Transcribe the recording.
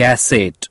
cassette